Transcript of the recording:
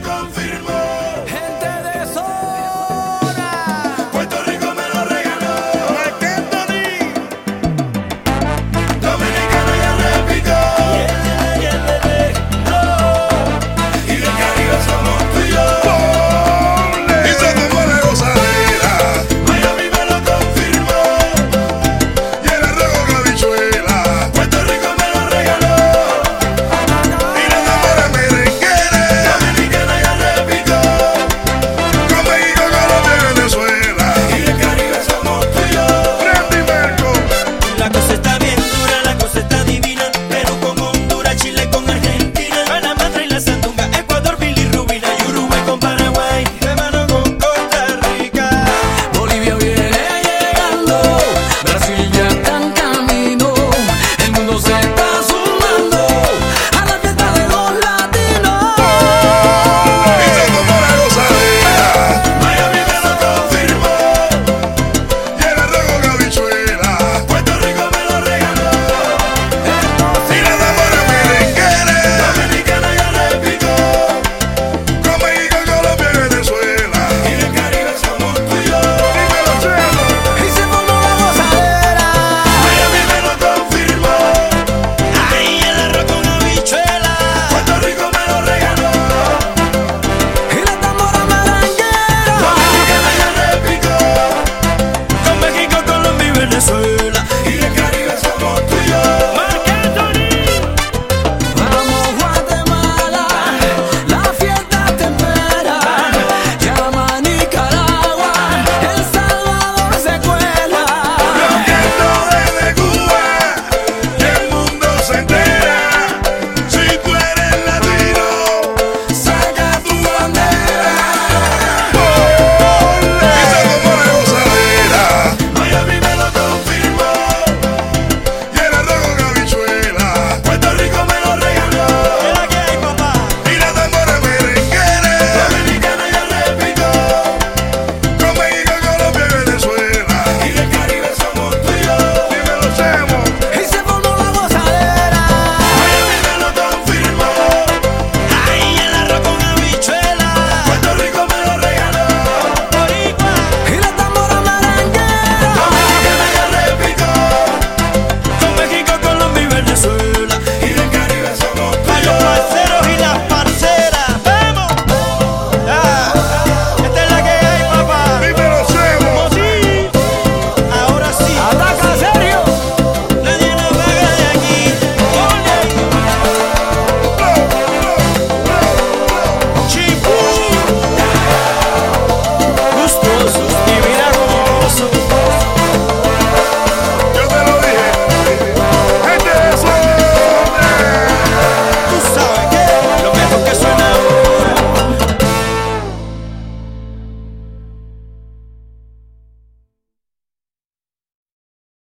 gaveta.